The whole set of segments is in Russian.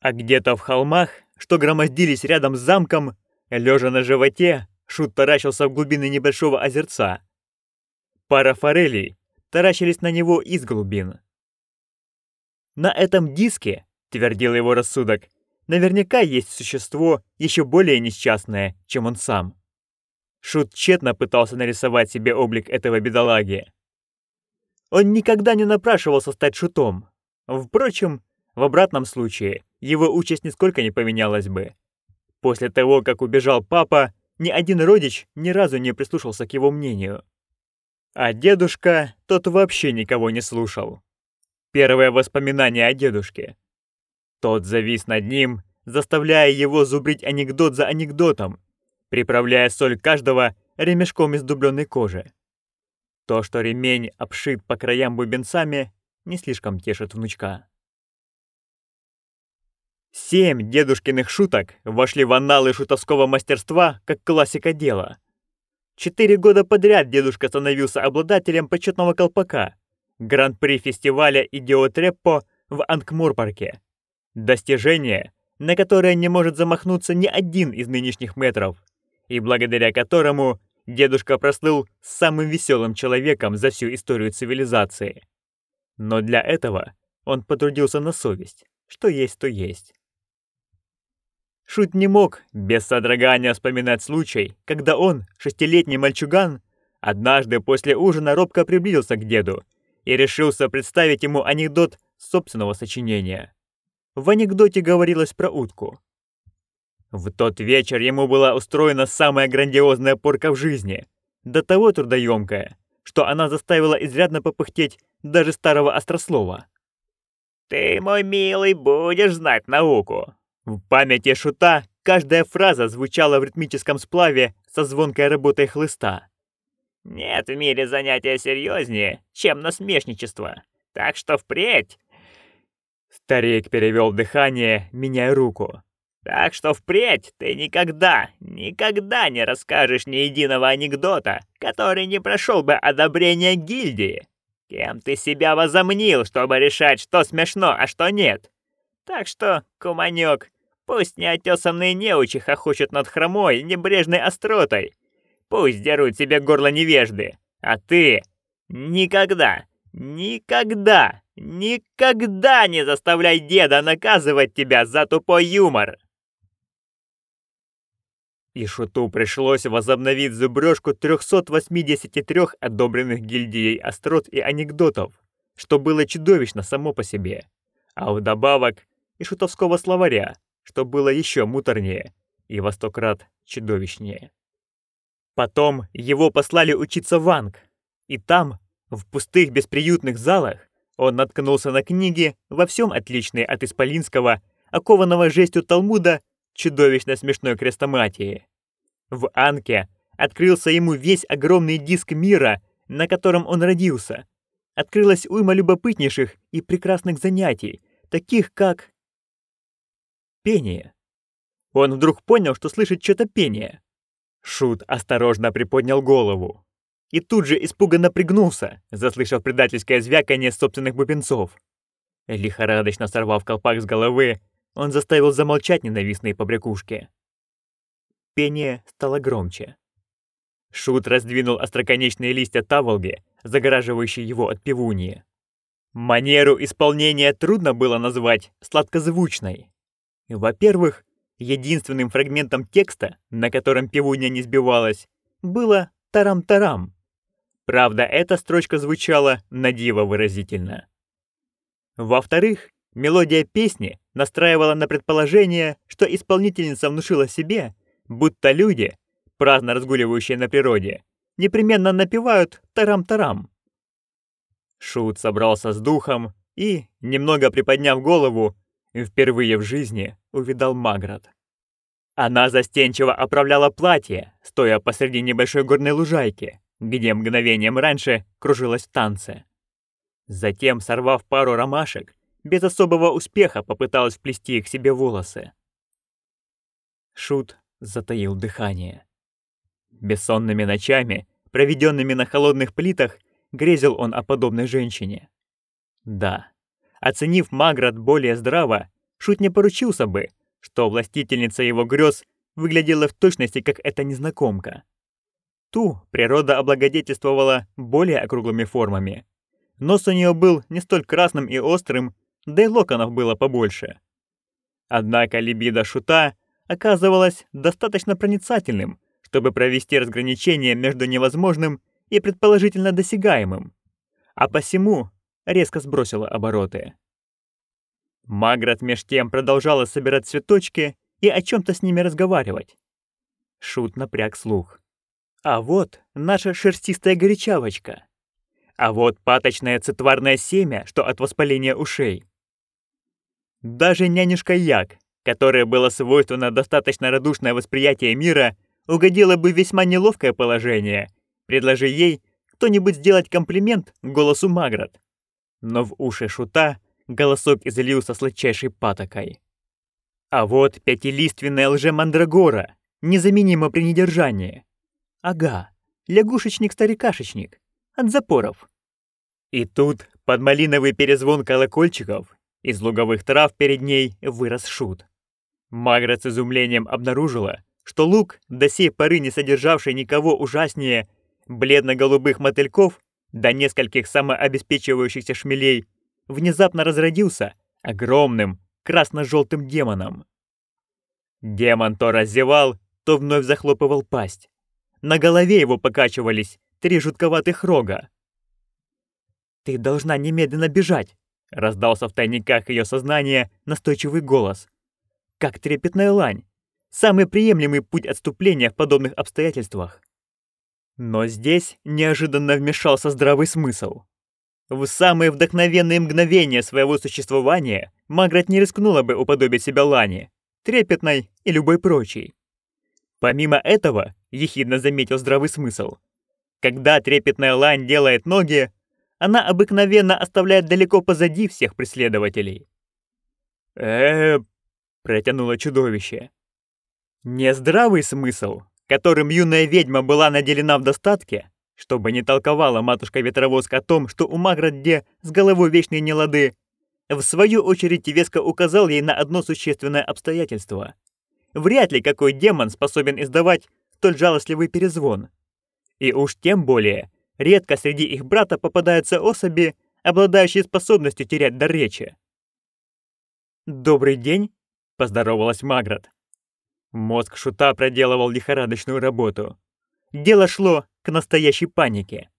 А где-то в холмах, что громоздились рядом с замком, лежа на животе, Шут таращился в глубины небольшого озерца. Пара форелей таращились на него из глубин. На этом диске, твердил его рассудок, наверняка есть существо еще более несчастное, чем он сам. Шут тщетно пытался нарисовать себе облик этого бедолаги. Он никогда не напрашивался стать шутом. Впрочем, в обратном случае его участь нисколько не поменялась бы. После того, как убежал папа, ни один родич ни разу не прислушался к его мнению. А дедушка, тот вообще никого не слушал. Первое воспоминание о дедушке. Тот завис над ним, заставляя его зубрить анекдот за анекдотом, приправляя соль каждого ремешком из дубленной кожи. То, что ремень обшит по краям бубенцами, не слишком тешит внучка. Семь дедушкиных шуток вошли в анналы шутовского мастерства как классика дела. Четыре года подряд дедушка становился обладателем почетного колпака, гран-при фестиваля «Идиот Реппо» в Анкмурпарке. Достижение, на которое не может замахнуться ни один из нынешних метров, и благодаря которому дедушка прослыл самым веселым человеком за всю историю цивилизации. Но для этого он потрудился на совесть, что есть, то есть. Шут не мог без содрогания вспоминать случай, когда он, шестилетний мальчуган, однажды после ужина робко приблизился к деду и решился представить ему анекдот собственного сочинения. В анекдоте говорилось про утку. В тот вечер ему была устроена самая грандиозная порка в жизни, до того трудоемкая, что она заставила изрядно попыхтеть даже старого острослова. «Ты, мой милый, будешь знать науку!» В памяти шута каждая фраза звучала в ритмическом сплаве со звонкой работой хлыста. «Нет в мире занятия серьезнее, чем насмешничество, так что впредь...» Старик перевел дыхание, меняя руку. Так что впредь ты никогда, никогда не расскажешь ни единого анекдота, который не прошел бы одобрение гильдии. Кем ты себя возомнил, чтобы решать, что смешно, а что нет? Так что, куманёк, пусть неотесанные неучи хохочут над хромой, небрежной остротой. Пусть дерут себе горло невежды, а ты никогда, никогда, никогда не заставляй деда наказывать тебя за тупой юмор. И Шуту пришлось возобновить зубрёжку 383 одобренных гильдией острот и анекдотов, что было чудовищно само по себе. А вдобавок и шутовского словаря, что было еще муторнее и во сто крат чудовищнее. Потом его послали учиться в Анг, и там, в пустых бесприютных залах, он наткнулся на книги во всем отличные от исполинского, окованного жестью Талмуда чудовищно смешной крестоматии. В Анке открылся ему весь огромный диск мира, на котором он родился. Открылась уйма любопытнейших и прекрасных занятий, таких как... Пение. Он вдруг понял, что слышит что-то пение. Шут осторожно приподнял голову. И тут же испуганно пригнулся, заслышав предательское звяканье собственных бубенцов. Лихорадочно сорвав колпак с головы, он заставил замолчать ненавистные побрякушки. Пение стало громче. Шут раздвинул остроконечные листья таволги, загораживающие его от пивуньи. Манеру исполнения трудно было назвать сладкозвучной. Во-первых, единственным фрагментом текста, на котором пивунья не сбивалась, было «тарам-тарам». Правда, эта строчка звучала на диво выразительно. Во-вторых, Мелодия песни настраивала на предположение, что исполнительница внушила себе, будто люди, праздно разгуливающие на природе, непременно напевают «тарам-тарам». Шут собрался с духом и, немного приподняв голову, впервые в жизни увидал Маград. Она застенчиво оправляла платье, стоя посреди небольшой горной лужайки, где мгновением раньше кружилась в танце. Затем, сорвав пару ромашек, без особого успеха попыталась вплести их себе волосы. Шут затаил дыхание. Бессонными ночами, проведенными на холодных плитах, грезил он о подобной женщине. Да, оценив Маград более здраво, Шут не поручился бы, что властительница его грез выглядела в точности как эта незнакомка. Ту природа облагодетельствовала более округлыми формами. Нос у нее был не столь красным и острым, да и локонов было побольше. Однако либидо шута оказывалось достаточно проницательным, чтобы провести разграничение между невозможным и предположительно досягаемым, а посему резко сбросила обороты. Маград меж тем продолжала собирать цветочки и о чем то с ними разговаривать. Шут напряг слух. А вот наша шерстистая горячавочка. А вот паточное цитварное семя, что от воспаления ушей. Даже нянюшка Як, которая было свойственно достаточно радушное восприятие мира, угодила бы весьма неловкое положение, предложи ей кто-нибудь сделать комплимент голосу Маград. Но в уши шута голосок излился сладчайшей патокой. А вот пятилиственная лже-мандрагора, незаменимо при недержании. Ага, лягушечник-старикашечник. От запоров. И тут, под малиновый перезвон колокольчиков, из луговых трав перед ней вырос шут. Магра с изумлением обнаружила, что лук, до сей поры не содержавший никого ужаснее бледно-голубых мотыльков до нескольких самообеспечивающихся шмелей, внезапно разродился огромным красно-желтым демоном. Демон то раздевал, то вновь захлопывал пасть. На голове его покачивались три жутковатых рога. «Ты должна немедленно бежать!» — раздался в тайниках ее сознания настойчивый голос. «Как трепетная лань! Самый приемлемый путь отступления в подобных обстоятельствах!» Но здесь неожиданно вмешался здравый смысл. В самые вдохновенные мгновения своего существования Маград не рискнула бы уподобить себя Лане, трепетной и любой прочей. Помимо этого, ехидно заметил здравый смысл. Когда трепетная лань делает ноги, она обыкновенно оставляет далеко позади всех преследователей. э протянуло чудовище. Не здравый смысл, которым юная ведьма была наделена в достатке, чтобы не толковала матушка-ветровозка о том, что у Маградде с головой вечные нелады, в свою очередь Тевеска указал ей на одно существенное обстоятельство. Вряд ли какой демон способен издавать столь жалостливый перезвон. И уж тем более, редко среди их брата попадаются особи, обладающие способностью терять дар речи. «Добрый день», — поздоровалась Маград. Мозг Шута проделывал лихорадочную работу. Дело шло к настоящей панике.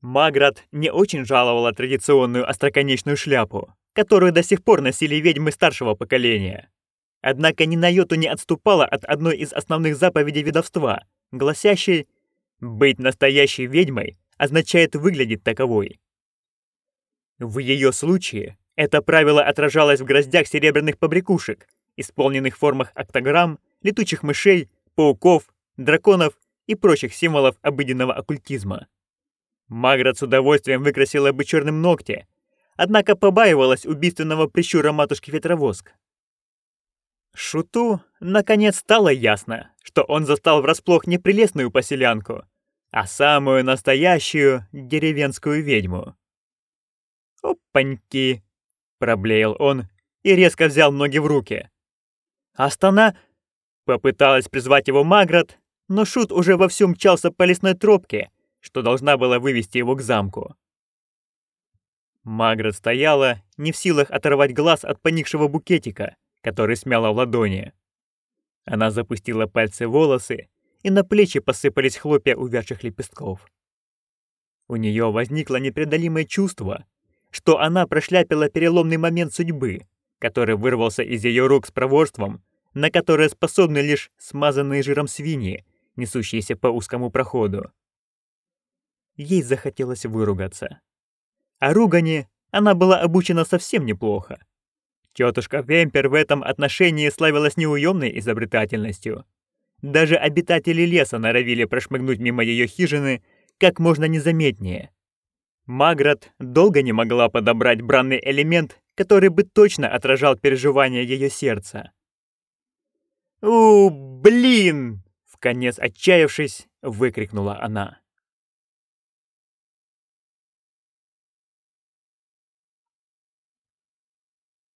Маград не очень жаловала традиционную остроконечную шляпу, которую до сих пор носили ведьмы старшего поколения. Однако ни на йоту не отступала от одной из основных заповедей ведовства, гласящей «быть настоящей ведьмой означает выглядеть таковой». В ее случае это правило отражалось в гроздях серебряных побрякушек, исполненных в формах октограмм, летучих мышей, пауков, драконов и прочих символов обыденного оккультизма. Маград с удовольствием выкрасила бы черным ногти, однако побаивалась убийственного прищура матушки Ветровоск. Шуту, наконец, стало ясно, что он застал врасплох не прелестную поселянку, а самую настоящую деревенскую ведьму. «Опаньки!» — проблеял он и резко взял ноги в руки. «Астана!» — попыталась призвать его Маград, но Шут уже вовсю мчался по лесной тропке, что должна была вывести его к замку. Маград стояла, не в силах оторвать глаз от поникшего букетика, который смяла в ладони. Она запустила пальцы в волосы, и на плечи посыпались хлопья увядших лепестков. У нее возникло непреодолимое чувство, что она прошляпила переломный момент судьбы, который вырвался из ее рук с проворством, на которое способны лишь смазанные жиром свиньи, несущиеся по узкому проходу. Ей захотелось выругаться. А ругани она была обучена совсем неплохо. Тетушка Вемпер в этом отношении славилась неуемной изобретательностью. Даже обитатели леса норовили прошмыгнуть мимо ее хижины как можно незаметнее. Маград долго не могла подобрать бранный элемент, который бы точно отражал переживания ее сердца. «У, блин!» — вконец отчаявшись, выкрикнула она.